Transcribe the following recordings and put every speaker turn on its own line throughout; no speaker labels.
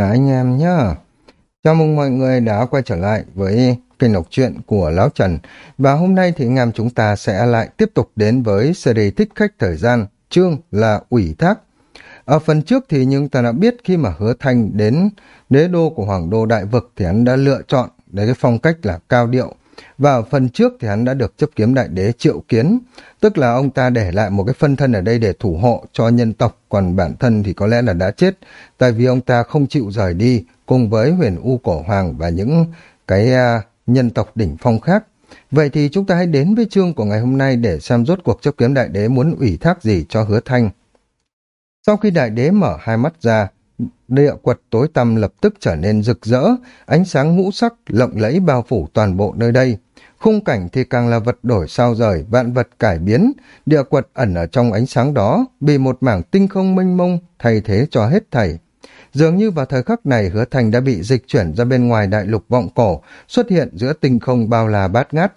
Chào anh em nhé. Chào mừng mọi người đã quay trở lại với kênh đọc truyện của Lão Trần. Và hôm nay thì anh em chúng ta sẽ lại tiếp tục đến với series thích khách thời gian, chương là ủy thác. Ở phần trước thì nhưng ta đã biết khi mà hứa thanh đến đế đô của Hoàng đô Đại Vực thì hắn đã lựa chọn để cái phong cách là cao điệu. Và ở phần trước thì hắn đã được chấp kiếm đại đế triệu kiến, tức là ông ta để lại một cái phân thân ở đây để thủ hộ cho nhân tộc, còn bản thân thì có lẽ là đã chết, tại vì ông ta không chịu rời đi cùng với huyền U Cổ Hoàng và những cái uh, nhân tộc đỉnh phong khác. Vậy thì chúng ta hãy đến với chương của ngày hôm nay để xem rốt cuộc chấp kiếm đại đế muốn ủy thác gì cho hứa thanh. Sau khi đại đế mở hai mắt ra, địa quật tối tăm lập tức trở nên rực rỡ, ánh sáng ngũ sắc lộng lẫy bao phủ toàn bộ nơi đây. Khung cảnh thì càng là vật đổi sao rời, vạn vật cải biến, địa quật ẩn ở trong ánh sáng đó, bị một mảng tinh không mênh mông thay thế cho hết thảy. Dường như vào thời khắc này hứa thành đã bị dịch chuyển ra bên ngoài đại lục vọng cổ, xuất hiện giữa tinh không bao la bát ngát.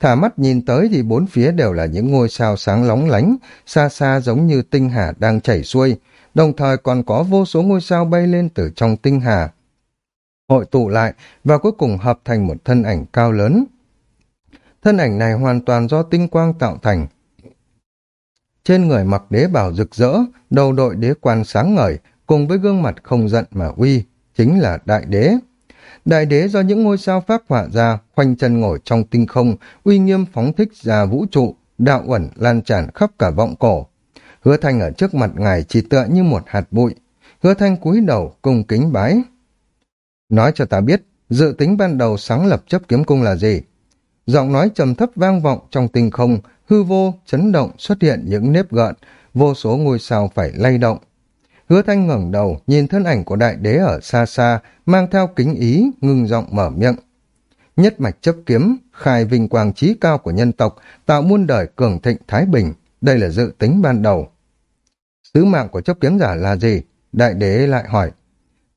Thả mắt nhìn tới thì bốn phía đều là những ngôi sao sáng lóng lánh, xa xa giống như tinh hà đang chảy xuôi, đồng thời còn có vô số ngôi sao bay lên từ trong tinh hà. Hội tụ lại và cuối cùng hợp thành một thân ảnh cao lớn. Thân ảnh này hoàn toàn do tinh quang tạo thành. Trên người mặc đế bảo rực rỡ, đầu đội đế quan sáng ngời, cùng với gương mặt không giận mà uy, chính là đại đế. Đại đế do những ngôi sao phát họa ra, khoanh chân ngồi trong tinh không, uy nghiêm phóng thích ra vũ trụ, đạo ẩn lan tràn khắp cả vọng cổ. Hứa thanh ở trước mặt ngài chỉ tựa như một hạt bụi. Hứa thanh cúi đầu, cung kính bái. Nói cho ta biết, dự tính ban đầu sáng lập chấp kiếm cung là gì? Giọng nói trầm thấp vang vọng trong tinh không, hư vô, chấn động, xuất hiện những nếp gợn, vô số ngôi sao phải lay động. Hứa thanh ngẩng đầu, nhìn thân ảnh của đại đế ở xa xa, mang theo kính ý, ngưng giọng mở miệng. Nhất mạch chấp kiếm, khai vinh quang trí cao của nhân tộc, tạo muôn đời cường thịnh thái bình. Đây là dự tính ban đầu. Sứ mạng của chấp kiếm giả là gì? Đại đế lại hỏi.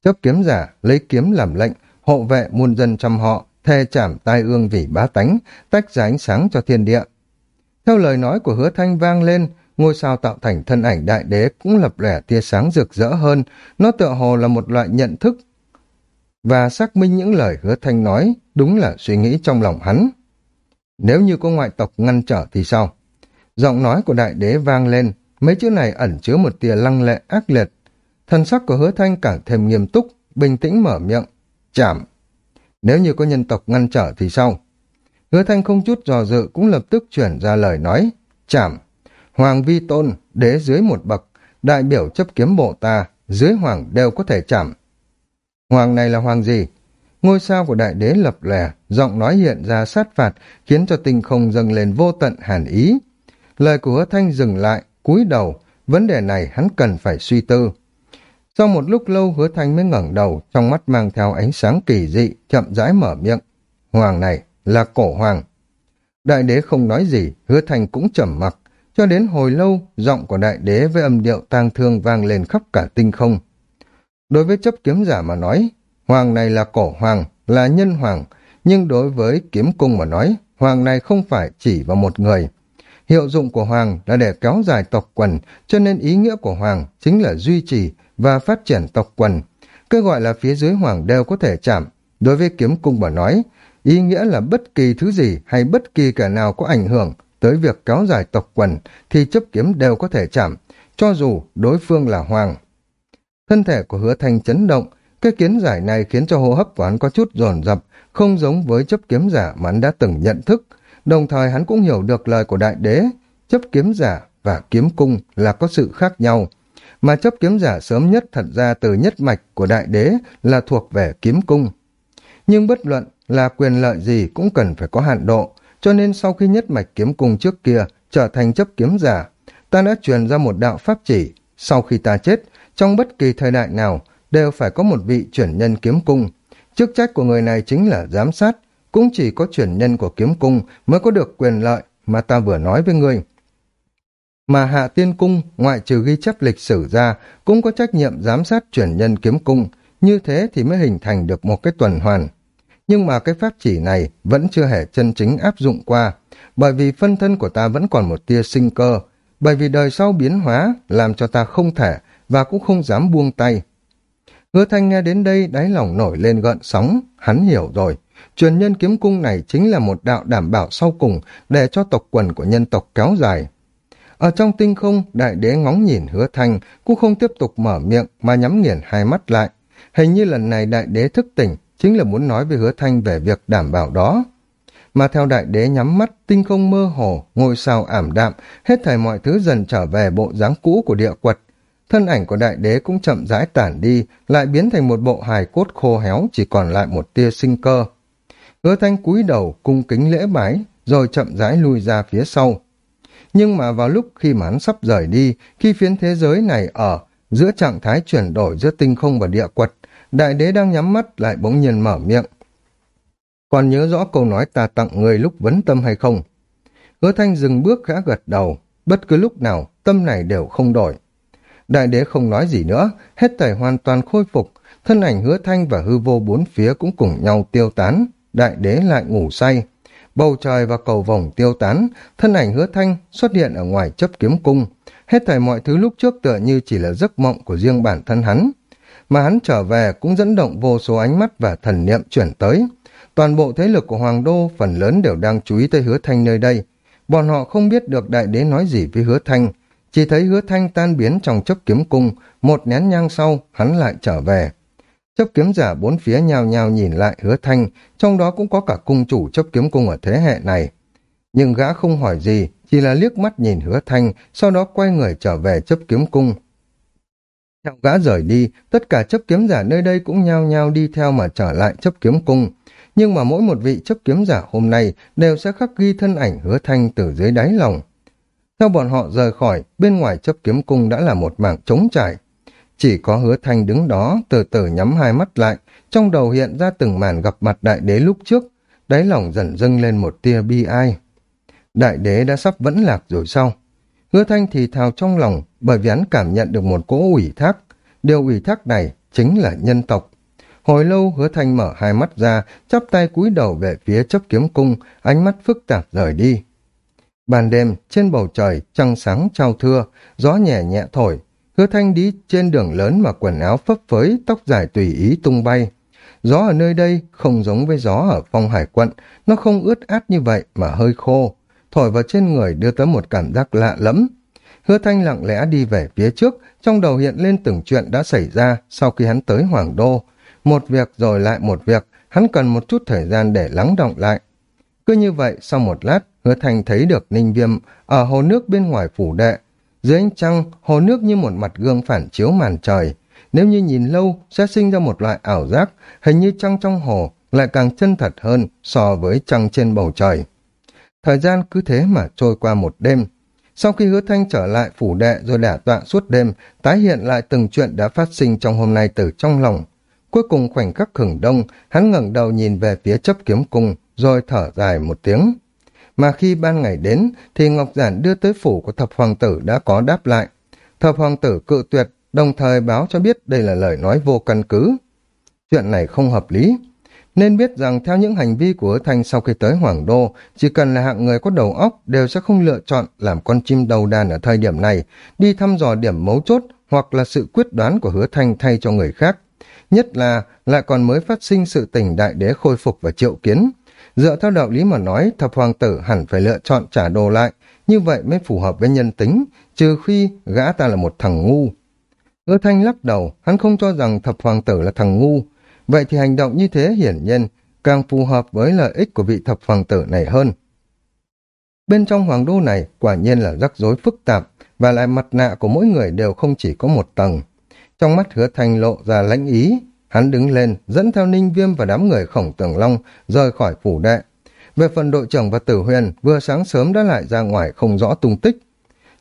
Chấp kiếm giả lấy kiếm làm lệnh, hộ vệ muôn dân trăm họ, thề chảm tai ương vì bá tánh, tách ra ánh sáng cho thiên địa. Theo lời nói của hứa thanh vang lên, ngôi sao tạo thành thân ảnh đại đế cũng lập lẻ tia sáng rực rỡ hơn, nó tựa hồ là một loại nhận thức. Và xác minh những lời hứa thanh nói, đúng là suy nghĩ trong lòng hắn. Nếu như có ngoại tộc ngăn trở thì sao? Giọng nói của đại đế vang lên, mấy chữ này ẩn chứa một tia lăng lệ ác liệt. Thần sắc của hứa thanh càng thêm nghiêm túc, bình tĩnh mở miệng, chảm. Nếu như có nhân tộc ngăn trở thì sao? Hứa thanh không chút dò dự cũng lập tức chuyển ra lời nói, chảm. Hoàng vi tôn, đế dưới một bậc, đại biểu chấp kiếm bộ ta, dưới hoàng đều có thể chảm. Hoàng này là hoàng gì? Ngôi sao của đại đế lập lè, giọng nói hiện ra sát phạt, khiến cho tinh không dâng lên vô tận hàn ý. Lời của hứa thanh dừng lại, cúi đầu, vấn đề này hắn cần phải suy tư. Sau một lúc lâu hứa thanh mới ngẩng đầu, trong mắt mang theo ánh sáng kỳ dị, chậm rãi mở miệng. Hoàng này là cổ hoàng. Đại đế không nói gì, hứa thanh cũng trầm mặc. Cho đến hồi lâu, giọng của đại đế với âm điệu tang thương vang lên khắp cả tinh không. Đối với chấp kiếm giả mà nói, hoàng này là cổ hoàng, là nhân hoàng, nhưng đối với kiếm cung mà nói, hoàng này không phải chỉ vào một người. Hiệu dụng của hoàng là để kéo dài tộc quần, cho nên ý nghĩa của hoàng chính là duy trì và phát triển tộc quần. Cứ gọi là phía dưới hoàng đều có thể chạm. Đối với kiếm cung mà nói, ý nghĩa là bất kỳ thứ gì hay bất kỳ kẻ nào có ảnh hưởng tới việc kéo dài tộc quần thì chấp kiếm đều có thể chạm, cho dù đối phương là hoàng. Thân thể của hứa thanh chấn động, cái kiến giải này khiến cho hô hấp của hắn có chút dồn dập, không giống với chấp kiếm giả mà hắn đã từng nhận thức. Đồng thời hắn cũng hiểu được lời của đại đế, chấp kiếm giả và kiếm cung là có sự khác nhau. Mà chấp kiếm giả sớm nhất thật ra từ nhất mạch của đại đế là thuộc về kiếm cung. Nhưng bất luận là quyền lợi gì cũng cần phải có hạn độ, cho nên sau khi nhất mạch kiếm cung trước kia trở thành chấp kiếm giả, ta đã truyền ra một đạo pháp chỉ, sau khi ta chết, trong bất kỳ thời đại nào, đều phải có một vị chuyển nhân kiếm cung. Chức trách của người này chính là giám sát, cũng chỉ có chuyển nhân của kiếm cung mới có được quyền lợi mà ta vừa nói với ngươi. Mà hạ tiên cung, ngoại trừ ghi chép lịch sử ra, cũng có trách nhiệm giám sát chuyển nhân kiếm cung, như thế thì mới hình thành được một cái tuần hoàn nhưng mà cái pháp chỉ này vẫn chưa hề chân chính áp dụng qua, bởi vì phân thân của ta vẫn còn một tia sinh cơ, bởi vì đời sau biến hóa làm cho ta không thể và cũng không dám buông tay. Hứa thanh nghe đến đây đáy lòng nổi lên gợn sóng, hắn hiểu rồi. Truyền nhân kiếm cung này chính là một đạo đảm bảo sau cùng để cho tộc quần của nhân tộc kéo dài. Ở trong tinh không, đại đế ngóng nhìn hứa thanh, cũng không tiếp tục mở miệng mà nhắm nghiền hai mắt lại. Hình như lần này đại đế thức tỉnh, chính là muốn nói với hứa thanh về việc đảm bảo đó. Mà theo đại đế nhắm mắt, tinh không mơ hồ, ngôi sao ảm đạm, hết thảy mọi thứ dần trở về bộ dáng cũ của địa quật. Thân ảnh của đại đế cũng chậm rãi tản đi, lại biến thành một bộ hài cốt khô héo, chỉ còn lại một tia sinh cơ. Hứa thanh cúi đầu, cung kính lễ bái, rồi chậm rãi lui ra phía sau. Nhưng mà vào lúc khi mà hắn sắp rời đi, khi phiến thế giới này ở giữa trạng thái chuyển đổi giữa tinh không và địa quật, đại đế đang nhắm mắt lại bỗng nhiên mở miệng. Còn nhớ rõ câu nói ta tặng người lúc vấn tâm hay không? Hứa thanh dừng bước gã gật đầu, bất cứ lúc nào tâm này đều không đổi. Đại đế không nói gì nữa, hết thảy hoàn toàn khôi phục, thân ảnh hứa thanh và hư vô bốn phía cũng cùng nhau tiêu tán, đại đế lại ngủ say. Bầu trời và cầu vồng tiêu tán, thân ảnh hứa thanh xuất hiện ở ngoài chấp kiếm cung. Hết thảy mọi thứ lúc trước tựa như chỉ là giấc mộng của riêng bản thân hắn. Mà hắn trở về cũng dẫn động vô số ánh mắt và thần niệm chuyển tới. Toàn bộ thế lực của Hoàng Đô phần lớn đều đang chú ý tới hứa thanh nơi đây. Bọn họ không biết được đại đế nói gì với hứa thanh, chỉ thấy hứa thanh tan biến trong chấp kiếm cung, một nén nhang sau hắn lại trở về. Chấp kiếm giả bốn phía nhào nhào nhìn lại hứa thanh, trong đó cũng có cả cung chủ chấp kiếm cung ở thế hệ này. Nhưng gã không hỏi gì, chỉ là liếc mắt nhìn hứa thanh, sau đó quay người trở về chấp kiếm cung. Theo gã rời đi, tất cả chấp kiếm giả nơi đây cũng nhao nhao đi theo mà trở lại chấp kiếm cung. Nhưng mà mỗi một vị chấp kiếm giả hôm nay đều sẽ khắc ghi thân ảnh hứa thanh từ dưới đáy lòng. Theo bọn họ rời khỏi, bên ngoài chấp kiếm cung đã là một mảng trống trải. Chỉ có hứa thanh đứng đó, từ từ nhắm hai mắt lại, trong đầu hiện ra từng màn gặp mặt đại đế lúc trước, đáy lòng dần dâng lên một tia bi ai. Đại đế đã sắp vẫn lạc rồi sau Hứa thanh thì thào trong lòng, bởi vì hắn cảm nhận được một cỗ ủy thác. Điều ủy thác này chính là nhân tộc. Hồi lâu hứa thanh mở hai mắt ra, chắp tay cúi đầu về phía chấp kiếm cung, ánh mắt phức tạp rời đi. Ban đêm, trên bầu trời, trăng sáng trao thưa, gió nhẹ nhẹ thổi. Hứa thanh đi trên đường lớn mà quần áo phấp phới, tóc dài tùy ý tung bay. Gió ở nơi đây không giống với gió ở phong hải quận, nó không ướt át như vậy mà hơi khô. Thổi vào trên người đưa tới một cảm giác lạ lẫm. Hứa thanh lặng lẽ đi về phía trước, trong đầu hiện lên từng chuyện đã xảy ra sau khi hắn tới Hoàng Đô. Một việc rồi lại một việc, hắn cần một chút thời gian để lắng động lại. Cứ như vậy, sau một lát, hứa thanh thấy được ninh viêm ở hồ nước bên ngoài phủ đệ. Dưới ánh trăng, hồ nước như một mặt gương phản chiếu màn trời. Nếu như nhìn lâu, sẽ sinh ra một loại ảo giác, hình như trăng trong hồ lại càng chân thật hơn so với trăng trên bầu trời. Thời gian cứ thế mà trôi qua một đêm. Sau khi hứa thanh trở lại phủ đệ rồi đả tọa suốt đêm, tái hiện lại từng chuyện đã phát sinh trong hôm nay từ trong lòng. Cuối cùng khoảnh khắc hừng đông, hắn ngẩng đầu nhìn về phía chấp kiếm cung, rồi thở dài một tiếng. Mà khi ban ngày đến, thì Ngọc Giản đưa tới phủ của thập hoàng tử đã có đáp lại. Thập hoàng tử cự tuyệt, đồng thời báo cho biết đây là lời nói vô căn cứ. Chuyện này không hợp lý. Nên biết rằng theo những hành vi của hứa thanh sau khi tới Hoàng Đô, chỉ cần là hạng người có đầu óc đều sẽ không lựa chọn làm con chim đầu đàn ở thời điểm này, đi thăm dò điểm mấu chốt hoặc là sự quyết đoán của hứa thanh thay cho người khác. Nhất là lại còn mới phát sinh sự tình đại đế khôi phục và triệu kiến. Dựa theo đạo lý mà nói, thập hoàng tử hẳn phải lựa chọn trả đồ lại, như vậy mới phù hợp với nhân tính, trừ khi gã ta là một thằng ngu. Hứa thanh lắc đầu, hắn không cho rằng thập hoàng tử là thằng ngu, vậy thì hành động như thế hiển nhiên càng phù hợp với lợi ích của vị thập hoàng tử này hơn. Bên trong hoàng đô này quả nhiên là rắc rối phức tạp, và lại mặt nạ của mỗi người đều không chỉ có một tầng. Trong mắt hứa thanh lộ ra lãnh ý, hắn đứng lên, dẫn theo ninh viêm và đám người khổng tường long, rời khỏi phủ đệ. Về phần đội trưởng và tử huyền, vừa sáng sớm đã lại ra ngoài không rõ tung tích.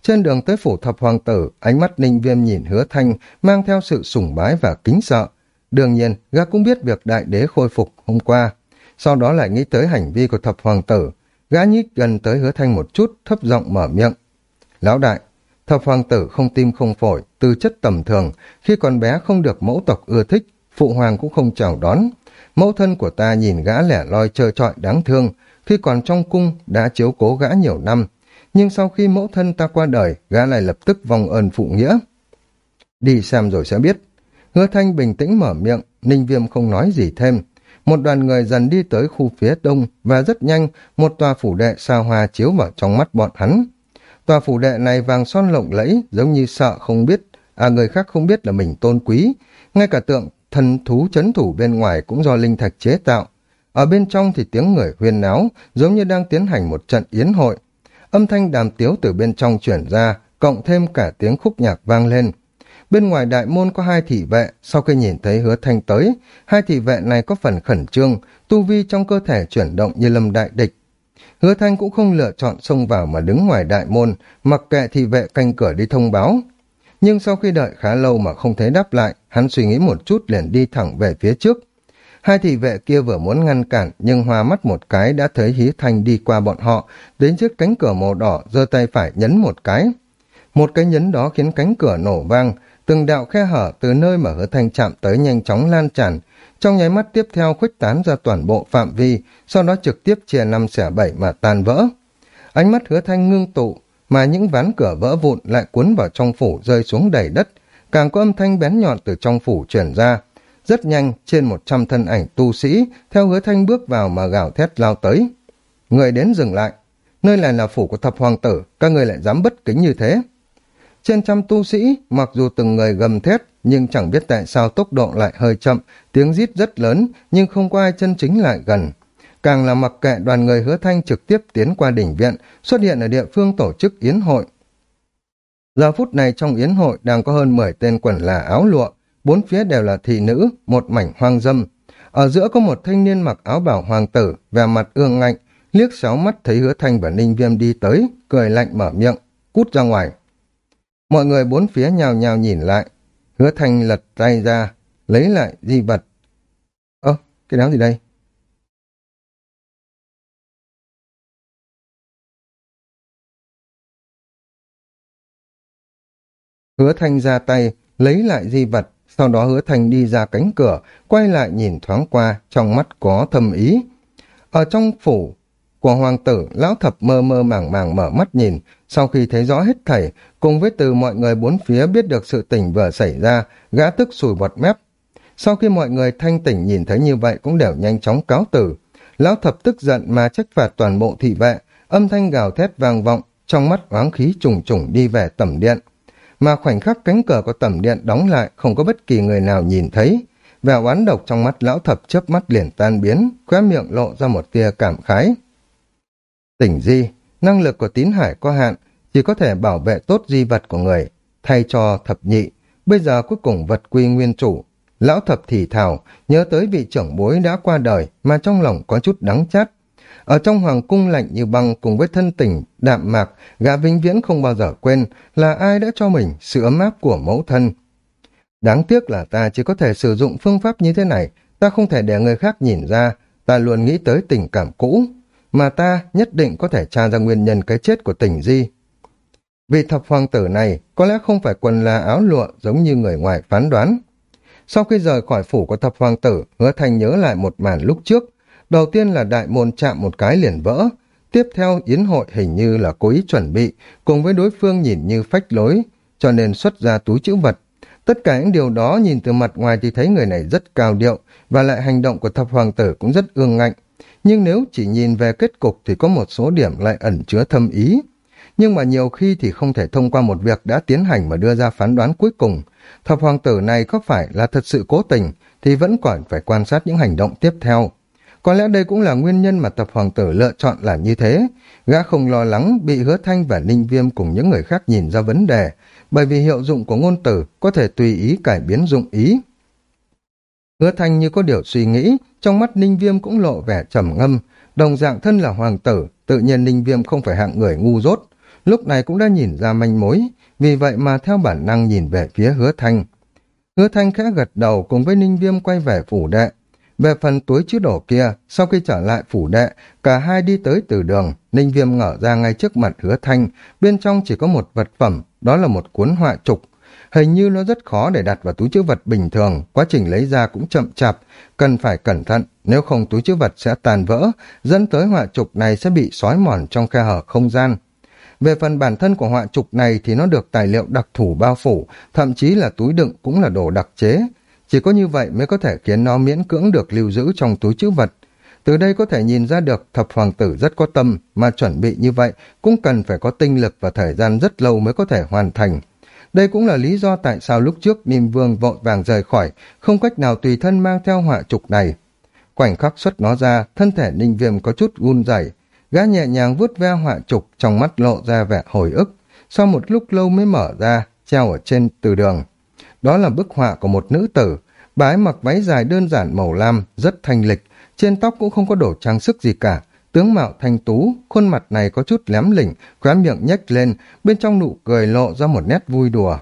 Trên đường tới phủ thập hoàng tử, ánh mắt ninh viêm nhìn hứa thanh, mang theo sự sùng bái và kính sợ. Đương nhiên, gã cũng biết việc đại đế khôi phục hôm qua. Sau đó lại nghĩ tới hành vi của thập hoàng tử. Gã nhích gần tới hứa thanh một chút, thấp giọng mở miệng. Lão đại, Thập hoàng tử không tim không phổi, tư chất tầm thường, khi còn bé không được mẫu tộc ưa thích, phụ hoàng cũng không chào đón. Mẫu thân của ta nhìn gã lẻ loi trơ trọi đáng thương, khi còn trong cung đã chiếu cố gã nhiều năm, nhưng sau khi mẫu thân ta qua đời, gã lại lập tức vòng ơn phụ nghĩa. Đi xem rồi sẽ biết. Hứa Thanh bình tĩnh mở miệng, Ninh Viêm không nói gì thêm. Một đoàn người dần đi tới khu phía đông và rất nhanh một tòa phủ đệ sao hoa chiếu vào trong mắt bọn hắn. Tòa phủ đệ này vàng son lộng lẫy giống như sợ không biết, à người khác không biết là mình tôn quý. Ngay cả tượng thần thú chấn thủ bên ngoài cũng do linh thạch chế tạo. Ở bên trong thì tiếng người huyên náo giống như đang tiến hành một trận yến hội. Âm thanh đàm tiếu từ bên trong chuyển ra, cộng thêm cả tiếng khúc nhạc vang lên. Bên ngoài đại môn có hai thị vệ, sau khi nhìn thấy hứa thanh tới, hai thị vệ này có phần khẩn trương, tu vi trong cơ thể chuyển động như lâm đại địch. Hứa thanh cũng không lựa chọn xông vào mà đứng ngoài đại môn, mặc kệ thị vệ canh cửa đi thông báo. Nhưng sau khi đợi khá lâu mà không thấy đáp lại, hắn suy nghĩ một chút liền đi thẳng về phía trước. Hai thị vệ kia vừa muốn ngăn cản nhưng hoa mắt một cái đã thấy hí thanh đi qua bọn họ, đến trước cánh cửa màu đỏ giơ tay phải nhấn một cái. Một cái nhấn đó khiến cánh cửa nổ vang, từng đạo khe hở từ nơi mà hứa thanh chạm tới nhanh chóng lan tràn, trong nháy mắt tiếp theo khuếch tán ra toàn bộ phạm vi, sau đó trực tiếp chia năm xẻ bảy mà tan vỡ. Ánh mắt hứa thanh ngưng tụ, mà những ván cửa vỡ vụn lại cuốn vào trong phủ rơi xuống đầy đất, càng có âm thanh bén nhọn từ trong phủ truyền ra. Rất nhanh, trên một trăm thân ảnh tu sĩ, theo hứa thanh bước vào mà gào thét lao tới. Người đến dừng lại. Nơi này là phủ của thập hoàng tử, các người lại dám bất kính như thế. Trên trăm tu sĩ, mặc dù từng người gầm thét, nhưng chẳng biết tại sao tốc độ lại hơi chậm, tiếng rít rất lớn, nhưng không có ai chân chính lại gần. Càng là mặc kệ đoàn người hứa thanh trực tiếp tiến qua đỉnh viện, xuất hiện ở địa phương tổ chức yến hội. Giờ phút này trong yến hội đang có hơn 10 tên quần là áo lụa, bốn phía đều là thị nữ, một mảnh hoang dâm. Ở giữa có một thanh niên mặc áo bảo hoàng tử, vẻ mặt ương ngạnh, liếc sáu mắt thấy hứa thanh và ninh viêm đi tới, cười lạnh mở miệng, cút ra ngoài. Mọi người bốn phía nhào nhào nhìn lại. Hứa thanh lật tay ra, lấy lại di vật. Ơ, cái đám gì đây? Hứa thanh ra tay, lấy lại di vật, sau đó hứa thanh đi ra cánh cửa, quay lại nhìn thoáng qua, trong mắt có thâm ý. Ở trong phủ của hoàng tử, lão thập mơ mơ màng màng mở mắt nhìn, sau khi thấy rõ hết thảy, cùng với từ mọi người bốn phía biết được sự tình vừa xảy ra, gã tức sùi bọt mép. Sau khi mọi người thanh tỉnh nhìn thấy như vậy cũng đều nhanh chóng cáo tử. Lão thập tức giận mà trách phạt toàn bộ thị vệ, âm thanh gào thét vang vọng, trong mắt oáng khí trùng trùng đi về tẩm điện. Mà khoảnh khắc cánh cửa của tẩm điện đóng lại không có bất kỳ người nào nhìn thấy. Vẻ oán độc trong mắt lão thập chớp mắt liền tan biến, khóe miệng lộ ra một tia cảm khái. Tỉnh di, năng lực của tín hải có hạn, chỉ có thể bảo vệ tốt di vật của người, thay cho thập nhị. Bây giờ cuối cùng vật quy nguyên chủ. Lão thập thì thào, nhớ tới vị trưởng bối đã qua đời mà trong lòng có chút đắng chát. Ở trong hoàng cung lạnh như băng cùng với thân tình, đạm mạc, gã vĩnh viễn không bao giờ quên là ai đã cho mình sự ấm áp của mẫu thân. Đáng tiếc là ta chỉ có thể sử dụng phương pháp như thế này, ta không thể để người khác nhìn ra, ta luôn nghĩ tới tình cảm cũ, mà ta nhất định có thể tra ra nguyên nhân cái chết của tình di. Vị thập hoàng tử này có lẽ không phải quần là áo lụa giống như người ngoài phán đoán. Sau khi rời khỏi phủ của thập hoàng tử, hứa thành nhớ lại một màn lúc trước. Đầu tiên là đại môn chạm một cái liền vỡ. Tiếp theo yến hội hình như là cố ý chuẩn bị, cùng với đối phương nhìn như phách lối, cho nên xuất ra túi chữ vật. Tất cả những điều đó nhìn từ mặt ngoài thì thấy người này rất cao điệu, và lại hành động của thập hoàng tử cũng rất ương ngạnh. Nhưng nếu chỉ nhìn về kết cục thì có một số điểm lại ẩn chứa thâm ý nhưng mà nhiều khi thì không thể thông qua một việc đã tiến hành mà đưa ra phán đoán cuối cùng. Thập hoàng tử này có phải là thật sự cố tình thì vẫn còn phải quan sát những hành động tiếp theo. Có lẽ đây cũng là nguyên nhân mà tập hoàng tử lựa chọn làm như thế. Gã không lo lắng bị hứa thanh và ninh viêm cùng những người khác nhìn ra vấn đề, bởi vì hiệu dụng của ngôn tử có thể tùy ý cải biến dụng ý. Hứa thanh như có điều suy nghĩ, trong mắt ninh viêm cũng lộ vẻ trầm ngâm, đồng dạng thân là hoàng tử, tự nhiên ninh viêm không phải hạng người ngu dốt, lúc này cũng đã nhìn ra manh mối, vì vậy mà theo bản năng nhìn về phía hứa thanh. Hứa thanh khẽ gật đầu cùng với ninh viêm quay về phủ đệ. Về phần túi chứa đổ kia, sau khi trở lại phủ đệ, cả hai đi tới từ đường, ninh viêm ngở ra ngay trước mặt hứa thanh, bên trong chỉ có một vật phẩm, đó là một cuốn họa trục. Hình như nó rất khó để đặt vào túi chứa vật bình thường, quá trình lấy ra cũng chậm chạp, cần phải cẩn thận, nếu không túi chứa vật sẽ tàn vỡ, dẫn tới họa trục này sẽ bị xói mòn trong khe hở không gian. Về phần bản thân của họa trục này thì nó được tài liệu đặc thủ bao phủ, thậm chí là túi đựng cũng là đồ đặc chế chỉ có như vậy mới có thể khiến nó miễn cưỡng được lưu giữ trong túi chữ vật. Từ đây có thể nhìn ra được thập hoàng tử rất có tâm, mà chuẩn bị như vậy cũng cần phải có tinh lực và thời gian rất lâu mới có thể hoàn thành. Đây cũng là lý do tại sao lúc trước Ninh Vương vội vàng rời khỏi, không cách nào tùy thân mang theo họa trục này. Khoảnh khắc xuất nó ra, thân thể Ninh Viêm có chút run rẩy, gã nhẹ nhàng vuốt ve họa trục, trong mắt lộ ra vẻ hồi ức. Sau một lúc lâu mới mở ra, treo ở trên từ đường. Đó là bức họa của một nữ tử, bà ấy mặc váy dài đơn giản màu lam, rất thanh lịch, trên tóc cũng không có đổ trang sức gì cả, tướng mạo thanh tú, khuôn mặt này có chút lém lỉnh, khóe miệng nhếch lên, bên trong nụ cười lộ ra một nét vui đùa.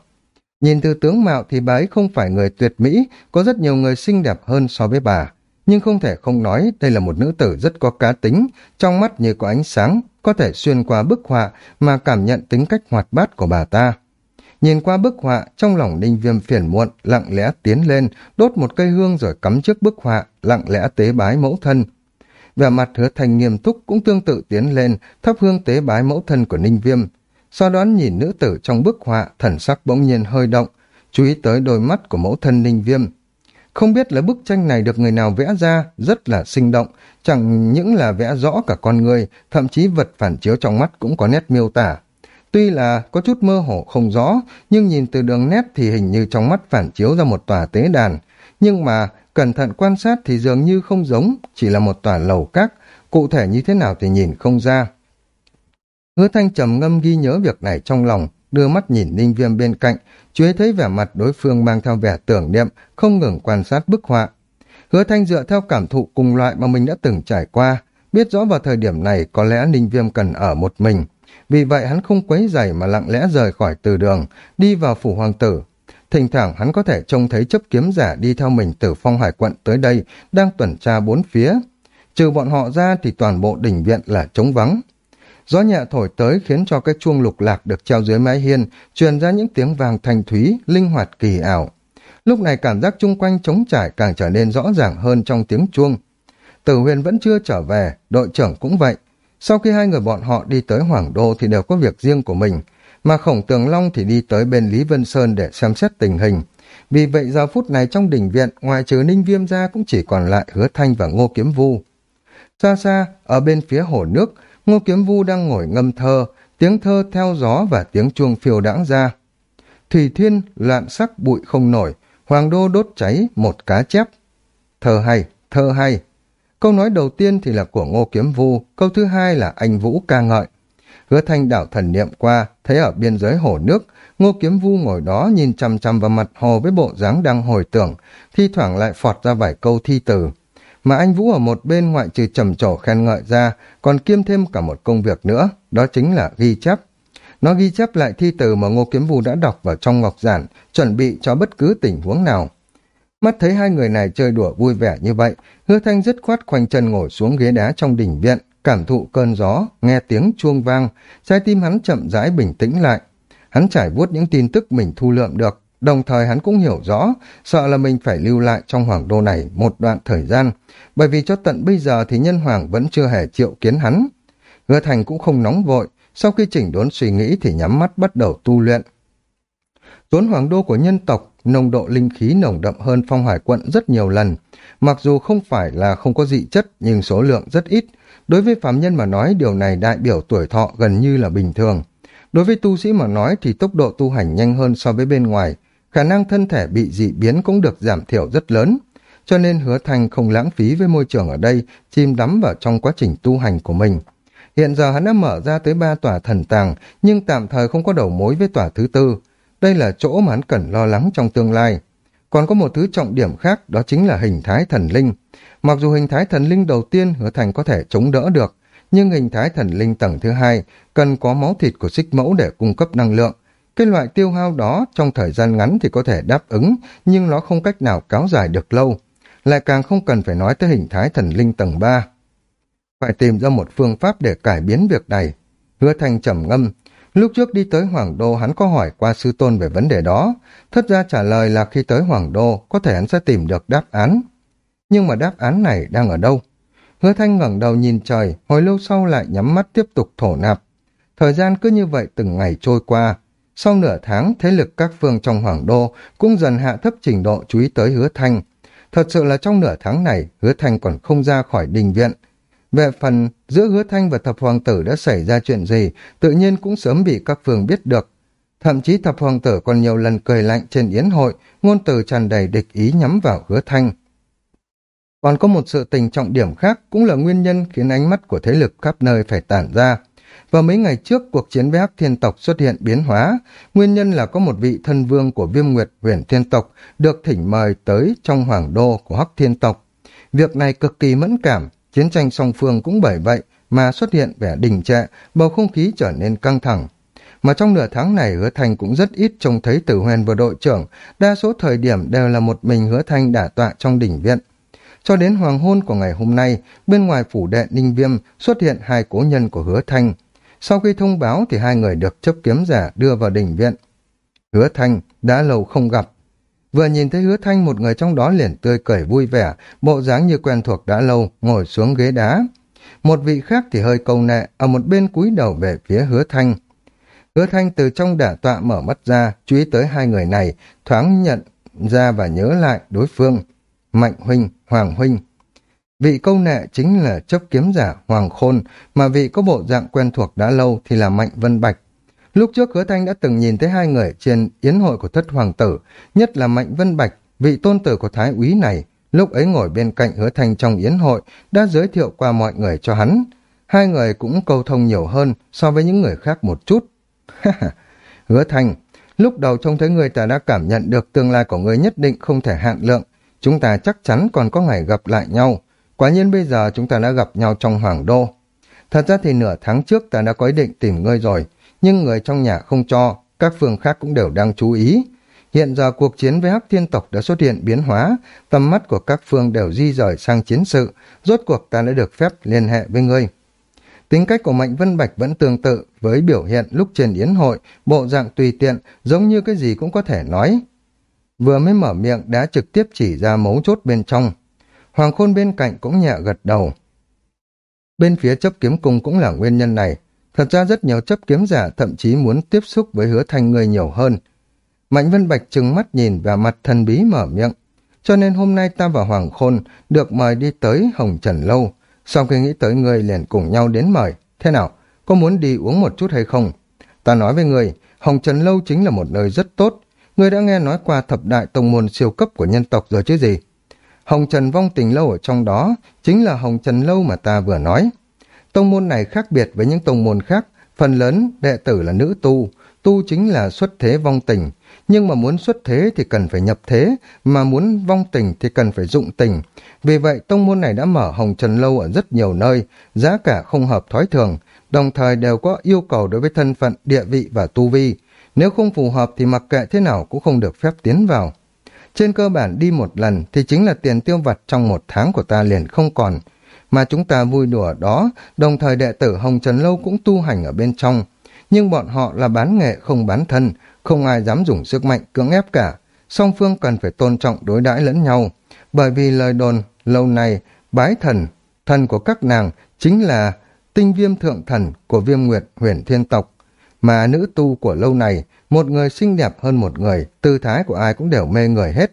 Nhìn từ tướng mạo thì bà ấy không phải người tuyệt mỹ, có rất nhiều người xinh đẹp hơn so với bà. Nhưng không thể không nói đây là một nữ tử rất có cá tính, trong mắt như có ánh sáng, có thể xuyên qua bức họa mà cảm nhận tính cách hoạt bát của bà ta. Nhìn qua bức họa, trong lòng ninh viêm phiền muộn, lặng lẽ tiến lên, đốt một cây hương rồi cắm trước bức họa, lặng lẽ tế bái mẫu thân. Vẻ mặt hứa thành nghiêm túc cũng tương tự tiến lên, thắp hương tế bái mẫu thân của ninh viêm. Sau đó nhìn nữ tử trong bức họa, thần sắc bỗng nhiên hơi động, chú ý tới đôi mắt của mẫu thân ninh viêm. Không biết là bức tranh này được người nào vẽ ra, rất là sinh động, chẳng những là vẽ rõ cả con người, thậm chí vật phản chiếu trong mắt cũng có nét miêu tả. Tuy là có chút mơ hồ không rõ, nhưng nhìn từ đường nét thì hình như trong mắt phản chiếu ra một tòa tế đàn. Nhưng mà cẩn thận quan sát thì dường như không giống, chỉ là một tòa lầu các, cụ thể như thế nào thì nhìn không ra. Hứa thanh trầm ngâm ghi nhớ việc này trong lòng, đưa mắt nhìn ninh viêm bên cạnh, chú thấy vẻ mặt đối phương mang theo vẻ tưởng niệm, không ngừng quan sát bức họa. Hứa thanh dựa theo cảm thụ cùng loại mà mình đã từng trải qua, biết rõ vào thời điểm này có lẽ ninh viêm cần ở một mình, vì vậy hắn không quấy rầy mà lặng lẽ rời khỏi từ đường, đi vào phủ hoàng tử. Thỉnh thoảng hắn có thể trông thấy chấp kiếm giả đi theo mình từ phong hải quận tới đây, đang tuần tra bốn phía. Trừ bọn họ ra thì toàn bộ đỉnh viện là trống vắng. Gió nhẹ thổi tới khiến cho cái chuông lục lạc được treo dưới mái hiên, truyền ra những tiếng vàng thanh thúy, linh hoạt kỳ ảo. Lúc này cảm giác chung quanh trống trải càng trở nên rõ ràng hơn trong tiếng chuông. Tử huyền vẫn chưa trở về, đội trưởng cũng vậy. Sau khi hai người bọn họ đi tới Hoàng Đô thì đều có việc riêng của mình, mà Khổng Tường Long thì đi tới bên Lý Vân Sơn để xem xét tình hình. Vì vậy giờ phút này trong đình viện, ngoài trừ Ninh Viêm ra cũng chỉ còn lại Hứa Thanh và Ngô Kiếm Vu. Xa xa, ở bên phía hồ nước, Ngô Kiếm Vu đang ngồi ngâm thơ, tiếng thơ theo gió và tiếng chuông phiêu đãng ra. Thủy thiên, loạn sắc bụi không nổi, Hoàng Đô đốt cháy một cá chép. Thơ hay, thơ hay, Câu nói đầu tiên thì là của Ngô Kiếm Vu, câu thứ hai là anh Vũ ca ngợi. Hứa thanh đảo thần niệm qua, thấy ở biên giới hồ nước, Ngô Kiếm Vu ngồi đó nhìn chằm chằm vào mặt hồ với bộ dáng đang hồi tưởng, thi thoảng lại phọt ra vài câu thi từ. Mà anh Vũ ở một bên ngoại trừ trầm trổ khen ngợi ra, còn kiêm thêm cả một công việc nữa, đó chính là ghi chép. Nó ghi chép lại thi từ mà Ngô Kiếm Vu đã đọc vào trong ngọc giản, chuẩn bị cho bất cứ tình huống nào. Mắt thấy hai người này chơi đùa vui vẻ như vậy, hứa thanh dứt khoát khoanh chân ngồi xuống ghế đá trong đỉnh viện, cảm thụ cơn gió, nghe tiếng chuông vang, trái tim hắn chậm rãi bình tĩnh lại. Hắn trải vuốt những tin tức mình thu lượm được, đồng thời hắn cũng hiểu rõ, sợ là mình phải lưu lại trong hoàng đô này một đoạn thời gian, bởi vì cho tận bây giờ thì nhân hoàng vẫn chưa hề triệu kiến hắn. Hứa thành cũng không nóng vội, sau khi chỉnh đốn suy nghĩ thì nhắm mắt bắt đầu tu luyện. Trốn hoàng đô của nhân tộc nồng độ linh khí nồng đậm hơn phong hải quận rất nhiều lần. Mặc dù không phải là không có dị chất nhưng số lượng rất ít. Đối với phạm nhân mà nói điều này đại biểu tuổi thọ gần như là bình thường. Đối với tu sĩ mà nói thì tốc độ tu hành nhanh hơn so với bên ngoài. Khả năng thân thể bị dị biến cũng được giảm thiểu rất lớn. Cho nên hứa thành không lãng phí với môi trường ở đây, chìm đắm vào trong quá trình tu hành của mình. Hiện giờ hắn đã mở ra tới ba tòa thần tàng, nhưng tạm thời không có đầu mối với tòa thứ tư. Đây là chỗ mà hắn cần lo lắng trong tương lai. Còn có một thứ trọng điểm khác, đó chính là hình thái thần linh. Mặc dù hình thái thần linh đầu tiên hứa thành có thể chống đỡ được, nhưng hình thái thần linh tầng thứ hai cần có máu thịt của xích mẫu để cung cấp năng lượng. Cái loại tiêu hao đó trong thời gian ngắn thì có thể đáp ứng, nhưng nó không cách nào kéo dài được lâu. Lại càng không cần phải nói tới hình thái thần linh tầng 3. Phải tìm ra một phương pháp để cải biến việc này. Hứa thành trầm ngâm, Lúc trước đi tới Hoàng Đô hắn có hỏi qua sư tôn về vấn đề đó. Thất ra trả lời là khi tới Hoàng Đô có thể hắn sẽ tìm được đáp án. Nhưng mà đáp án này đang ở đâu? Hứa thanh ngẩng đầu nhìn trời, hồi lâu sau lại nhắm mắt tiếp tục thổ nạp. Thời gian cứ như vậy từng ngày trôi qua. Sau nửa tháng, thế lực các phương trong Hoàng Đô cũng dần hạ thấp trình độ chú ý tới hứa thanh. Thật sự là trong nửa tháng này, hứa thanh còn không ra khỏi đình viện. Về phần giữa hứa thanh và thập hoàng tử đã xảy ra chuyện gì, tự nhiên cũng sớm bị các phường biết được. Thậm chí thập hoàng tử còn nhiều lần cười lạnh trên yến hội, ngôn từ tràn đầy địch ý nhắm vào hứa thanh. Còn có một sự tình trọng điểm khác cũng là nguyên nhân khiến ánh mắt của thế lực khắp nơi phải tản ra. Và mấy ngày trước, cuộc chiến với Hắc Thiên Tộc xuất hiện biến hóa. Nguyên nhân là có một vị thân vương của viêm nguyệt huyền Thiên Tộc được thỉnh mời tới trong hoàng đô của Hắc Thiên Tộc. Việc này cực kỳ mẫn cảm, chiến tranh song phương cũng bởi vậy mà xuất hiện vẻ đình trệ, bầu không khí trở nên căng thẳng. Mà trong nửa tháng này hứa thanh cũng rất ít trông thấy tử huyền và đội trưởng, đa số thời điểm đều là một mình hứa thanh đả tọa trong đỉnh viện. Cho đến hoàng hôn của ngày hôm nay, bên ngoài phủ đệ Ninh Viêm xuất hiện hai cố nhân của hứa thanh. Sau khi thông báo thì hai người được chấp kiếm giả đưa vào đỉnh viện. Hứa thanh đã lâu không gặp. Vừa nhìn thấy hứa thanh một người trong đó liền tươi cười vui vẻ, bộ dáng như quen thuộc đã lâu, ngồi xuống ghế đá. Một vị khác thì hơi câu nệ, ở một bên cúi đầu về phía hứa thanh. Hứa thanh từ trong đả tọa mở mắt ra, chú ý tới hai người này, thoáng nhận ra và nhớ lại đối phương. Mạnh huynh, Hoàng huynh. Vị câu nệ chính là chấp kiếm giả Hoàng Khôn, mà vị có bộ dạng quen thuộc đã lâu thì là Mạnh Vân Bạch. Lúc trước hứa thanh đã từng nhìn thấy hai người trên yến hội của thất hoàng tử, nhất là Mạnh Vân Bạch, vị tôn tử của Thái úy này, lúc ấy ngồi bên cạnh hứa thanh trong yến hội, đã giới thiệu qua mọi người cho hắn. Hai người cũng câu thông nhiều hơn so với những người khác một chút. hứa thanh, lúc đầu trông thấy người ta đã cảm nhận được tương lai của người nhất định không thể hạn lượng, chúng ta chắc chắn còn có ngày gặp lại nhau. Quả nhiên bây giờ chúng ta đã gặp nhau trong hoàng đô. Thật ra thì nửa tháng trước ta đã có ý định tìm ngươi rồi, nhưng người trong nhà không cho, các phương khác cũng đều đang chú ý. Hiện giờ cuộc chiến với Hắc Thiên Tộc đã xuất hiện biến hóa, tầm mắt của các phương đều di rời sang chiến sự, rốt cuộc ta đã được phép liên hệ với ngươi. Tính cách của Mạnh Vân Bạch vẫn tương tự với biểu hiện lúc trên yến hội, bộ dạng tùy tiện, giống như cái gì cũng có thể nói. Vừa mới mở miệng đã trực tiếp chỉ ra mấu chốt bên trong. Hoàng Khôn bên cạnh cũng nhẹ gật đầu. Bên phía chấp kiếm cung cũng là nguyên nhân này. Thật ra rất nhiều chấp kiếm giả thậm chí muốn tiếp xúc với hứa thanh người nhiều hơn. Mạnh Vân Bạch trừng mắt nhìn và mặt thần bí mở miệng. Cho nên hôm nay ta và Hoàng Khôn được mời đi tới Hồng Trần Lâu. Sau khi nghĩ tới người liền cùng nhau đến mời. Thế nào? Có muốn đi uống một chút hay không? Ta nói với người, Hồng Trần Lâu chính là một nơi rất tốt. Người đã nghe nói qua thập đại tông môn siêu cấp của nhân tộc rồi chứ gì? Hồng Trần Vong Tình Lâu ở trong đó chính là Hồng Trần Lâu mà ta vừa nói. Tông môn này khác biệt với những tông môn khác, phần lớn đệ tử là nữ tu, tu chính là xuất thế vong tình, nhưng mà muốn xuất thế thì cần phải nhập thế, mà muốn vong tình thì cần phải dụng tình. Vì vậy tông môn này đã mở Hồng Trần Lâu ở rất nhiều nơi, giá cả không hợp thói thường, đồng thời đều có yêu cầu đối với thân phận, địa vị và tu vi. Nếu không phù hợp thì mặc kệ thế nào cũng không được phép tiến vào. Trên cơ bản đi một lần thì chính là tiền tiêu vặt trong một tháng của ta liền không còn. Mà chúng ta vui đùa đó, đồng thời đệ tử Hồng Trần Lâu cũng tu hành ở bên trong. Nhưng bọn họ là bán nghệ không bán thân, không ai dám dùng sức mạnh cưỡng ép cả. Song phương cần phải tôn trọng đối đãi lẫn nhau. Bởi vì lời đồn lâu nay bái thần, thần của các nàng chính là tinh viêm thượng thần của viêm nguyệt huyền thiên tộc. Mà nữ tu của lâu này một người xinh đẹp hơn một người, tư thái của ai cũng đều mê người hết.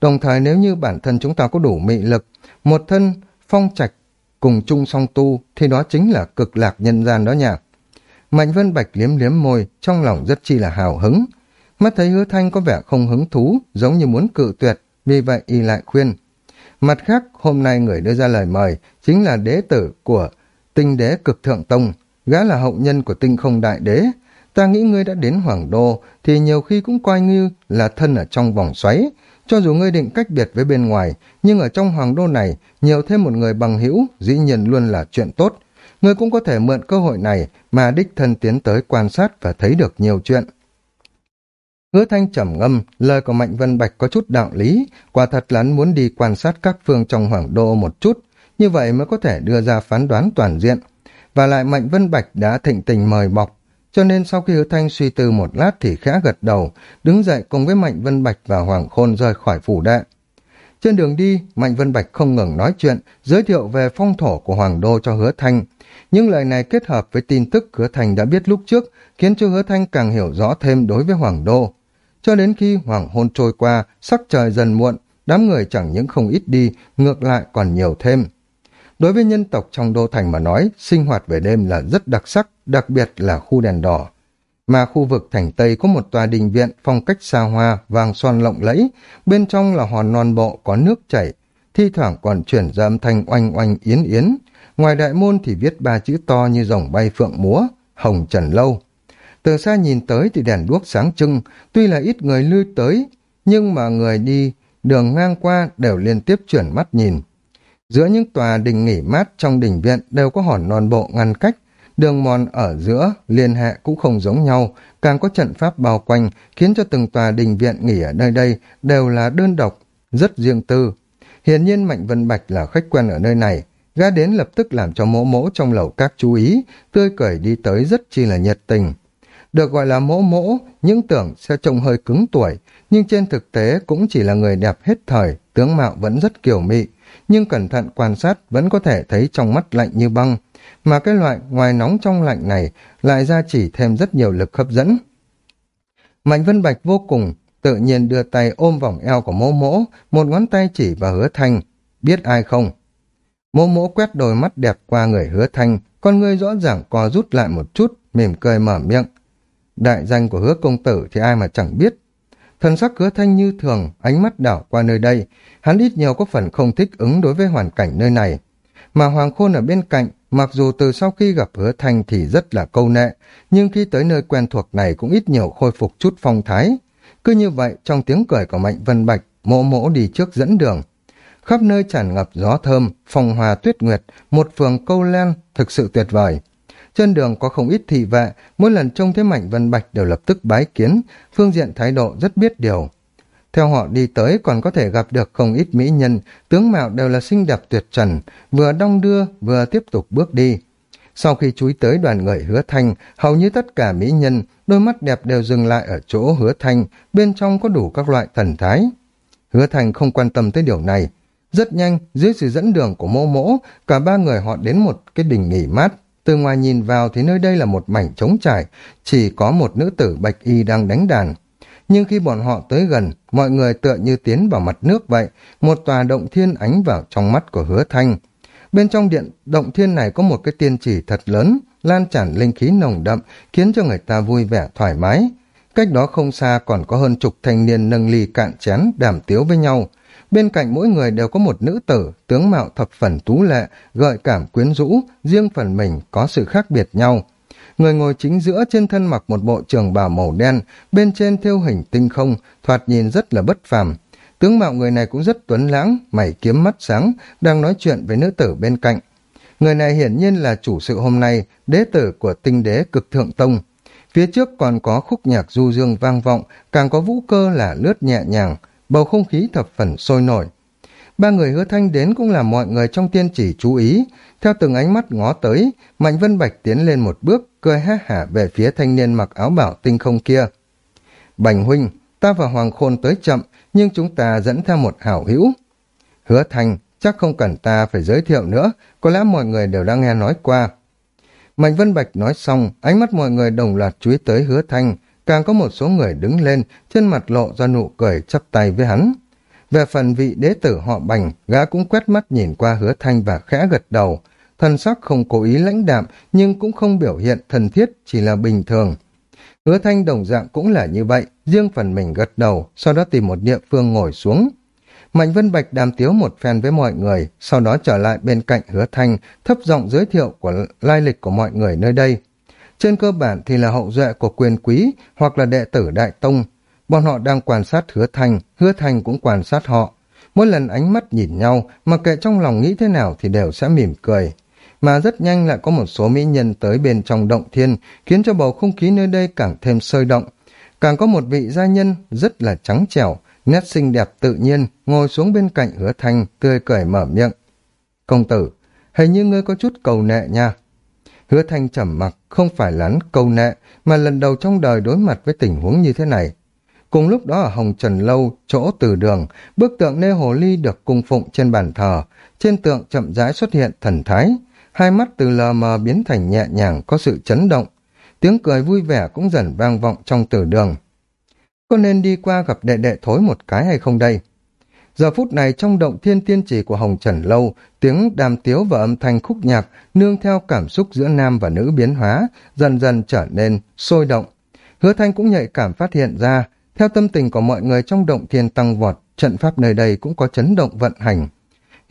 Đồng thời nếu như bản thân chúng ta có đủ mị lực, một thân phong trạch cùng chung song tu thì đó chính là cực lạc nhân gian đó nha. Mạnh Vân Bạch liếm liếm môi, trong lòng rất chi là hào hứng. Mắt thấy hứa thanh có vẻ không hứng thú, giống như muốn cự tuyệt, vì vậy y lại khuyên. Mặt khác, hôm nay người đưa ra lời mời chính là đế tử của tinh đế cực thượng tông, gã là hậu nhân của tinh không đại đế, ta nghĩ ngươi đã đến Hoàng Đô thì nhiều khi cũng coi như là thân ở trong vòng xoáy. Cho dù ngươi định cách biệt với bên ngoài, nhưng ở trong Hoàng Đô này, nhiều thêm một người bằng hữu dĩ nhiên luôn là chuyện tốt. Ngươi cũng có thể mượn cơ hội này mà đích thân tiến tới quan sát và thấy được nhiều chuyện. Hứa thanh trầm ngâm, lời của Mạnh Vân Bạch có chút đạo lý, quả thật là muốn đi quan sát các phương trong Hoàng Đô một chút, như vậy mới có thể đưa ra phán đoán toàn diện. Và lại Mạnh Vân Bạch đã thịnh tình mời bọc, cho nên sau khi hứa thanh suy tư một lát thì khẽ gật đầu, đứng dậy cùng với Mạnh Vân Bạch và Hoàng Khôn rời khỏi phủ đệ. Trên đường đi, Mạnh Vân Bạch không ngừng nói chuyện, giới thiệu về phong thổ của Hoàng Đô cho Hứa Thanh. Những lời này kết hợp với tin tức Hứa Thanh đã biết lúc trước, khiến cho Hứa Thanh càng hiểu rõ thêm đối với Hoàng Đô. Cho đến khi hoàng hôn trôi qua, sắc trời dần muộn, đám người chẳng những không ít đi, ngược lại còn nhiều thêm. Đối với nhân tộc trong đô thành mà nói, sinh hoạt về đêm là rất đặc sắc, đặc biệt là khu đèn đỏ. Mà khu vực thành Tây có một tòa đình viện phong cách xa hoa, vàng son lộng lẫy, bên trong là hòn non bộ có nước chảy, thi thoảng còn chuyển ra âm thanh oanh oanh yến yến. Ngoài đại môn thì viết ba chữ to như rồng bay phượng múa, Hồng Trần Lâu. Từ xa nhìn tới thì đèn đuốc sáng trưng, tuy là ít người lưu tới, nhưng mà người đi đường ngang qua đều liên tiếp chuyển mắt nhìn. Giữa những tòa đình nghỉ mát trong đình viện đều có hòn non bộ ngăn cách, đường mòn ở giữa liên hệ cũng không giống nhau, càng có trận pháp bao quanh khiến cho từng tòa đình viện nghỉ ở nơi đây đều là đơn độc, rất riêng tư. Hiển nhiên Mạnh Vân Bạch là khách quen ở nơi này, gã đến lập tức làm cho mỗ mỗ trong lầu các chú ý, tươi cười đi tới rất chi là nhiệt tình. Được gọi là mỗ mỗ, những tưởng sẽ trông hơi cứng tuổi, nhưng trên thực tế cũng chỉ là người đẹp hết thời, tướng mạo vẫn rất kiều mị, nhưng cẩn thận quan sát vẫn có thể thấy trong mắt lạnh như băng, mà cái loại ngoài nóng trong lạnh này lại ra chỉ thêm rất nhiều lực hấp dẫn. Mạnh Vân Bạch vô cùng tự nhiên đưa tay ôm vòng eo của mỗ mỗ, một ngón tay chỉ vào hứa thanh, biết ai không? Mỗ mỗ quét đôi mắt đẹp qua người hứa thanh, con ngươi rõ ràng co rút lại một chút, mỉm cười mở miệng. Đại danh của hứa công tử thì ai mà chẳng biết. Thần sắc hứa thanh như thường, ánh mắt đảo qua nơi đây, hắn ít nhiều có phần không thích ứng đối với hoàn cảnh nơi này. Mà Hoàng Khôn ở bên cạnh, mặc dù từ sau khi gặp hứa thanh thì rất là câu nệ, nhưng khi tới nơi quen thuộc này cũng ít nhiều khôi phục chút phong thái. Cứ như vậy, trong tiếng cười của Mạnh Vân Bạch, mỗ mỗ đi trước dẫn đường. Khắp nơi tràn ngập gió thơm, phong hòa tuyết nguyệt, một phường câu len, thực sự tuyệt vời. Trên đường có không ít thị vệ, mỗi lần trông thấy Mạnh Vân Bạch đều lập tức bái kiến, phương diện thái độ rất biết điều. Theo họ đi tới còn có thể gặp được không ít mỹ nhân, tướng mạo đều là xinh đẹp tuyệt trần, vừa đong đưa vừa tiếp tục bước đi. Sau khi chúi tới đoàn người hứa thanh, hầu như tất cả mỹ nhân, đôi mắt đẹp đều dừng lại ở chỗ hứa thanh, bên trong có đủ các loại thần thái. Hứa thanh không quan tâm tới điều này. Rất nhanh, dưới sự dẫn đường của mô mỗ, cả ba người họ đến một cái đình nghỉ mát. Từ ngoài nhìn vào thì nơi đây là một mảnh trống trải, chỉ có một nữ tử bạch y đang đánh đàn. Nhưng khi bọn họ tới gần, mọi người tựa như tiến vào mặt nước vậy, một tòa động thiên ánh vào trong mắt của hứa thanh. Bên trong điện động thiên này có một cái tiên chỉ thật lớn, lan tràn linh khí nồng đậm, khiến cho người ta vui vẻ thoải mái. Cách đó không xa còn có hơn chục thanh niên nâng ly cạn chén, đàm tiếu với nhau. Bên cạnh mỗi người đều có một nữ tử, tướng mạo thập phần tú lệ, gợi cảm quyến rũ, riêng phần mình có sự khác biệt nhau. Người ngồi chính giữa trên thân mặc một bộ trường bào màu đen, bên trên thêu hình tinh không, thoạt nhìn rất là bất phàm. Tướng mạo người này cũng rất tuấn lãng, mày kiếm mắt sáng, đang nói chuyện với nữ tử bên cạnh. Người này hiển nhiên là chủ sự hôm nay, đế tử của tinh đế cực thượng tông. Phía trước còn có khúc nhạc du dương vang vọng, càng có vũ cơ là lướt nhẹ nhàng, bầu không khí thập phần sôi nổi. Ba người hứa thanh đến cũng là mọi người trong tiên chỉ chú ý, theo từng ánh mắt ngó tới, Mạnh Vân Bạch tiến lên một bước, cười ha hả về phía thanh niên mặc áo bảo tinh không kia. Bành huynh, ta và Hoàng Khôn tới chậm, nhưng chúng ta dẫn theo một hảo hữu. Hứa thanh, chắc không cần ta phải giới thiệu nữa, có lẽ mọi người đều đã nghe nói qua. Mạnh Vân Bạch nói xong, ánh mắt mọi người đồng loạt chú ý tới hứa thanh, càng có một số người đứng lên, trên mặt lộ ra nụ cười chắp tay với hắn. Về phần vị đế tử họ bành, gã cũng quét mắt nhìn qua hứa thanh và khẽ gật đầu. Thần sắc không cố ý lãnh đạm, nhưng cũng không biểu hiện thần thiết, chỉ là bình thường. Hứa thanh đồng dạng cũng là như vậy, riêng phần mình gật đầu, sau đó tìm một địa phương ngồi xuống. Mạnh Vân Bạch đàm tiếu một phen với mọi người, sau đó trở lại bên cạnh hứa thanh, thấp giọng giới thiệu của lai lịch của mọi người nơi đây. Trên cơ bản thì là hậu duệ của quyền quý hoặc là đệ tử đại tông. Bọn họ đang quan sát hứa thanh, hứa thanh cũng quan sát họ. Mỗi lần ánh mắt nhìn nhau, mà kệ trong lòng nghĩ thế nào thì đều sẽ mỉm cười. Mà rất nhanh lại có một số mỹ nhân tới bên trong động thiên, khiến cho bầu không khí nơi đây càng thêm sôi động. Càng có một vị gia nhân rất là trắng trẻo, nét xinh đẹp tự nhiên, ngồi xuống bên cạnh hứa thanh, tươi cười mở miệng. Công tử, hình như ngươi có chút cầu nệ nha. Hứa thanh trầm mặc, không phải lắn cầu nệ, mà lần đầu trong đời đối mặt với tình huống như thế này. Cùng lúc đó ở Hồng Trần Lâu, chỗ từ đường, bức tượng nê hồ ly được cung phụng trên bàn thờ, trên tượng chậm rãi xuất hiện thần thái, hai mắt từ lờ mờ biến thành nhẹ nhàng có sự chấn động, tiếng cười vui vẻ cũng dần vang vọng trong từ đường. Có nên đi qua gặp đệ đệ thối một cái hay không đây? Giờ phút này trong động thiên tiên trì của Hồng Trần Lâu, tiếng đàm tiếu và âm thanh khúc nhạc nương theo cảm xúc giữa nam và nữ biến hóa, dần dần trở nên sôi động. Hứa Thanh cũng nhạy cảm phát hiện ra, theo tâm tình của mọi người trong động thiên tăng vọt, trận pháp nơi đây cũng có chấn động vận hành.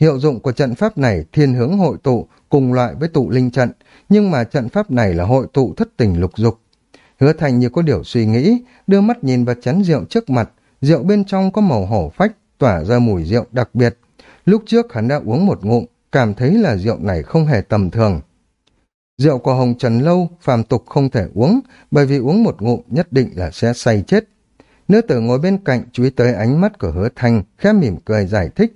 Hiệu dụng của trận pháp này thiên hướng hội tụ cùng loại với tụ linh trận, nhưng mà trận pháp này là hội tụ thất tình lục dục. Hứa Thành như có điều suy nghĩ, đưa mắt nhìn vào chén rượu trước mặt, rượu bên trong có màu hổ phách, tỏa ra mùi rượu đặc biệt. Lúc trước hắn đã uống một ngụm, cảm thấy là rượu này không hề tầm thường. Rượu của Hồng Trần Lâu, phàm tục không thể uống, bởi vì uống một ngụm nhất định là sẽ say chết. Nữ tử ngồi bên cạnh chú ý tới ánh mắt của hứa thanh, khẽ mỉm cười giải thích.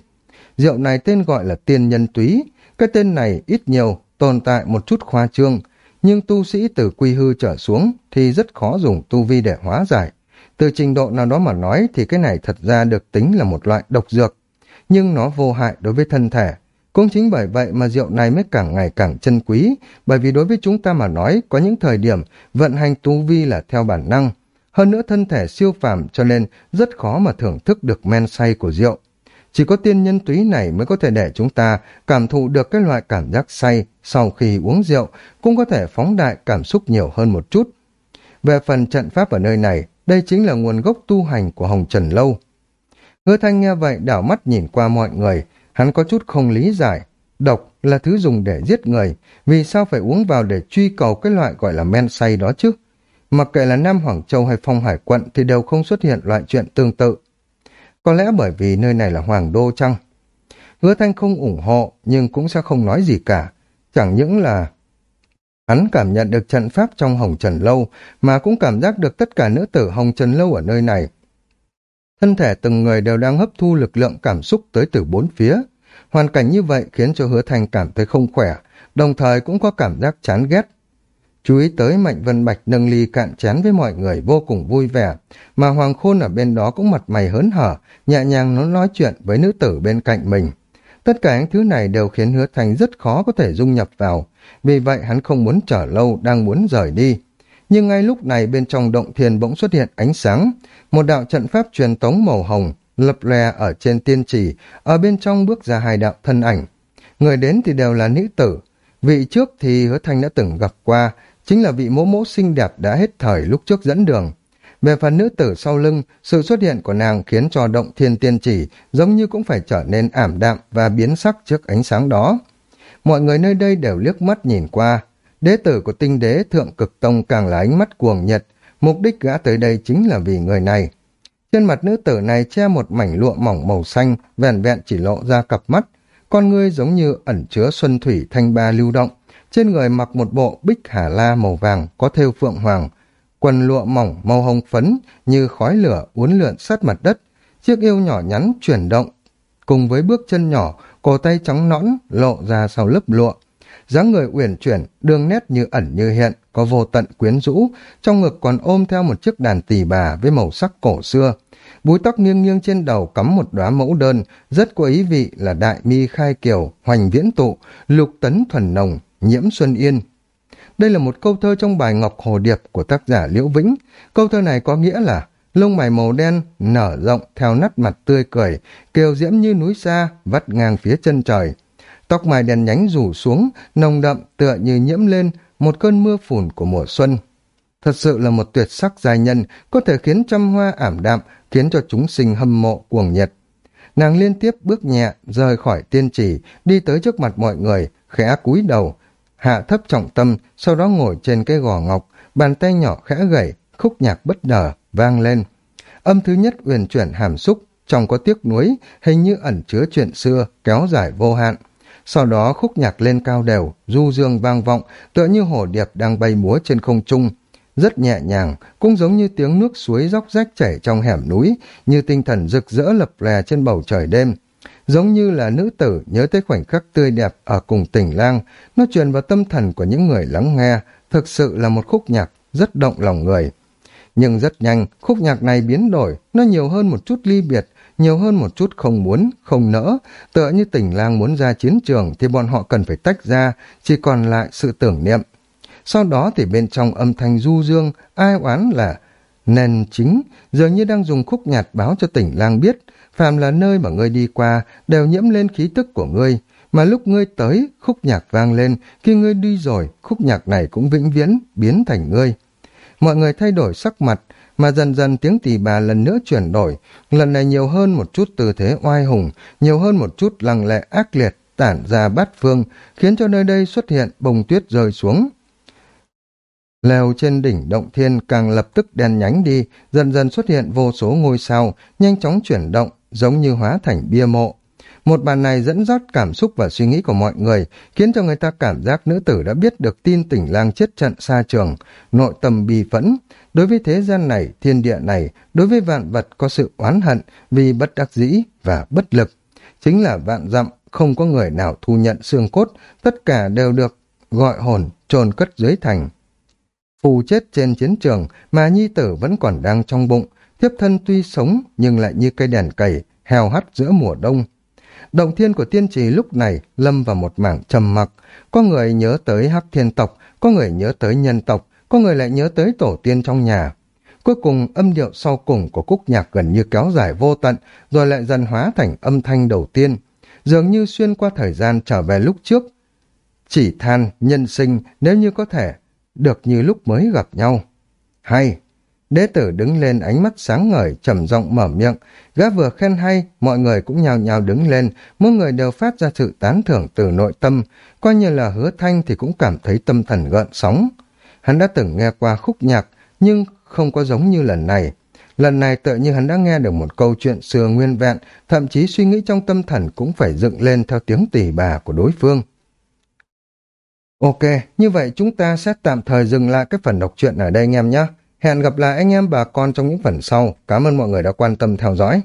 Rượu này tên gọi là tiên nhân túy, cái tên này ít nhiều tồn tại một chút khoa trương, nhưng tu sĩ từ quy hư trở xuống thì rất khó dùng tu vi để hóa giải. Từ trình độ nào đó mà nói thì cái này thật ra được tính là một loại độc dược, nhưng nó vô hại đối với thân thể. Cũng chính bởi vậy mà rượu này mới càng ngày càng chân quý, bởi vì đối với chúng ta mà nói có những thời điểm vận hành tu vi là theo bản năng. Hơn nữa thân thể siêu phàm cho nên rất khó mà thưởng thức được men say của rượu. Chỉ có tiên nhân túy này mới có thể để chúng ta cảm thụ được cái loại cảm giác say sau khi uống rượu, cũng có thể phóng đại cảm xúc nhiều hơn một chút. Về phần trận pháp ở nơi này, đây chính là nguồn gốc tu hành của Hồng Trần Lâu. Hứa Thanh nghe vậy đảo mắt nhìn qua mọi người, hắn có chút không lý giải. Độc là thứ dùng để giết người, vì sao phải uống vào để truy cầu cái loại gọi là men say đó chứ? Mặc kệ là Nam Hoàng Châu hay Phong Hải Quận thì đều không xuất hiện loại chuyện tương tự. Có lẽ bởi vì nơi này là Hoàng Đô chăng? Hứa Thanh không ủng hộ nhưng cũng sẽ không nói gì cả. Chẳng những là hắn cảm nhận được trận pháp trong Hồng Trần Lâu mà cũng cảm giác được tất cả nữ tử Hồng Trần Lâu ở nơi này. Thân thể từng người đều đang hấp thu lực lượng cảm xúc tới từ bốn phía. Hoàn cảnh như vậy khiến cho hứa Thanh cảm thấy không khỏe, đồng thời cũng có cảm giác chán ghét. Chú ý tới Mạnh Vân Bạch nâng ly cạn chén với mọi người vô cùng vui vẻ, mà Hoàng Khôn ở bên đó cũng mặt mày hớn hở, nhẹ nhàng nó nói chuyện với nữ tử bên cạnh mình. Tất cả những thứ này đều khiến hứa thành rất khó có thể dung nhập vào, vì vậy hắn không muốn chờ lâu, đang muốn rời đi. Nhưng ngay lúc này bên trong động thiền bỗng xuất hiện ánh sáng, một đạo trận pháp truyền tống màu hồng, lập lè ở trên tiên trì, ở bên trong bước ra hai đạo thân ảnh. Người đến thì đều là nữ tử, vị trước thì hứa thành đã từng gặp qua, chính là vị mỗ mỗ xinh đẹp đã hết thời lúc trước dẫn đường. Về phần nữ tử sau lưng, sự xuất hiện của nàng khiến cho động thiên tiên chỉ giống như cũng phải trở nên ảm đạm và biến sắc trước ánh sáng đó. Mọi người nơi đây đều liếc mắt nhìn qua. Đế tử của tinh đế thượng cực tông càng là ánh mắt cuồng nhiệt, mục đích gã tới đây chính là vì người này. Trên mặt nữ tử này che một mảnh lụa mỏng màu xanh, vẹn vẹn chỉ lộ ra cặp mắt, con ngươi giống như ẩn chứa xuân thủy thanh ba lưu động, trên người mặc một bộ bích hà la màu vàng có thêu phượng hoàng, quần lụa mỏng màu hồng phấn như khói lửa uốn lượn sát mặt đất, chiếc yêu nhỏ nhắn chuyển động, cùng với bước chân nhỏ, cổ tay trắng nõn lộ ra sau lớp lụa. dáng người uyển chuyển, đường nét như ẩn như hiện, có vô tận quyến rũ, trong ngực còn ôm theo một chiếc đàn tỳ bà với màu sắc cổ xưa. Búi tóc nghiêng nghiêng trên đầu cắm một đóa mẫu đơn, rất có ý vị là đại mi khai kiều, hoành viễn tụ, lục tấn thuần nồng, Nhiễm Xuân Yên. Đây là một câu thơ trong bài Ngọc Hồ Điệp của tác giả Liễu Vĩnh. Câu thơ này có nghĩa là lông mày màu đen nở rộng theo nắt mặt tươi cười, kiều diễm như núi xa, vắt ngang phía chân trời. Tóc mày đèn nhánh rủ xuống, nồng đậm tựa như nhiễm lên một cơn mưa phùn của mùa xuân. Thật sự là một tuyệt sắc giai nhân, có thể khiến trăm hoa ảm đạm, khiến cho chúng sinh hâm mộ cuồng nhiệt. Nàng liên tiếp bước nhẹ, rời khỏi tiên trì, đi tới trước mặt mọi người, khẽ cúi đầu, hạ thấp trọng tâm, sau đó ngồi trên cái gò ngọc, bàn tay nhỏ khẽ gẩy khúc nhạc bất đờ, vang lên. Âm thứ nhất uyển chuyển hàm xúc, trong có tiếc nuối, hình như ẩn chứa chuyện xưa, kéo dài vô hạn. Sau đó khúc nhạc lên cao đều, du dương vang vọng, tựa như hổ điệp đang bay múa trên không trung. Rất nhẹ nhàng, cũng giống như tiếng nước suối róc rách chảy trong hẻm núi, như tinh thần rực rỡ lập lè trên bầu trời đêm giống như là nữ tử nhớ tới khoảnh khắc tươi đẹp ở cùng tỉnh lang, nó truyền vào tâm thần của những người lắng nghe, thực sự là một khúc nhạc rất động lòng người. Nhưng rất nhanh, khúc nhạc này biến đổi, nó nhiều hơn một chút ly biệt, nhiều hơn một chút không muốn, không nỡ. Tựa như tỉnh lang muốn ra chiến trường thì bọn họ cần phải tách ra, chỉ còn lại sự tưởng niệm. Sau đó thì bên trong âm thanh du dương, ai oán là nền chính, dường như đang dùng khúc nhạc báo cho tỉnh lang biết, phàm là nơi mà ngươi đi qua đều nhiễm lên khí tức của ngươi, mà lúc ngươi tới, khúc nhạc vang lên, khi ngươi đi rồi, khúc nhạc này cũng vĩnh viễn biến thành ngươi. Mọi người thay đổi sắc mặt, mà dần dần tiếng tỳ bà lần nữa chuyển đổi, lần này nhiều hơn một chút tư thế oai hùng, nhiều hơn một chút lăng lệ ác liệt, tản ra bát phương, khiến cho nơi đây xuất hiện bông tuyết rơi xuống. Lèo trên đỉnh động thiên càng lập tức đen nhánh đi, dần dần xuất hiện vô số ngôi sao, nhanh chóng chuyển động, giống như hóa thành bia mộ. Một bàn này dẫn dắt cảm xúc và suy nghĩ của mọi người, khiến cho người ta cảm giác nữ tử đã biết được tin tỉnh lang chết trận xa trường, nội tâm bi phẫn. Đối với thế gian này, thiên địa này, đối với vạn vật có sự oán hận vì bất đắc dĩ và bất lực. Chính là vạn dặm, không có người nào thu nhận xương cốt, tất cả đều được gọi hồn, trồn cất dưới thành. Phù chết trên chiến trường mà nhi tử vẫn còn đang trong bụng, tiếp thân tuy sống nhưng lại như cây đèn cầy, heo hắt giữa mùa đông. Động thiên của tiên trì lúc này lâm vào một mảng trầm mặc. Có người nhớ tới hắc thiên tộc, có người nhớ tới nhân tộc, có người lại nhớ tới tổ tiên trong nhà. Cuối cùng âm điệu sau cùng của khúc nhạc gần như kéo dài vô tận, rồi lại dần hóa thành âm thanh đầu tiên. Dường như xuyên qua thời gian trở về lúc trước. Chỉ than, nhân sinh nếu như có thể, được như lúc mới gặp nhau. Hay! Đế tử đứng lên ánh mắt sáng ngời, trầm giọng mở miệng. Gã vừa khen hay, mọi người cũng nhào nhào đứng lên, mỗi người đều phát ra sự tán thưởng từ nội tâm. Coi như là hứa thanh thì cũng cảm thấy tâm thần gợn sóng. Hắn đã từng nghe qua khúc nhạc, nhưng không có giống như lần này. Lần này tự như hắn đã nghe được một câu chuyện xưa nguyên vẹn, thậm chí suy nghĩ trong tâm thần cũng phải dựng lên theo tiếng tỉ bà của đối phương. Ok, như vậy chúng ta sẽ tạm thời dừng lại cái phần đọc truyện ở đây anh em nhé. Hẹn gặp lại anh em bà con trong những phần sau. Cảm ơn mọi người đã quan tâm theo dõi.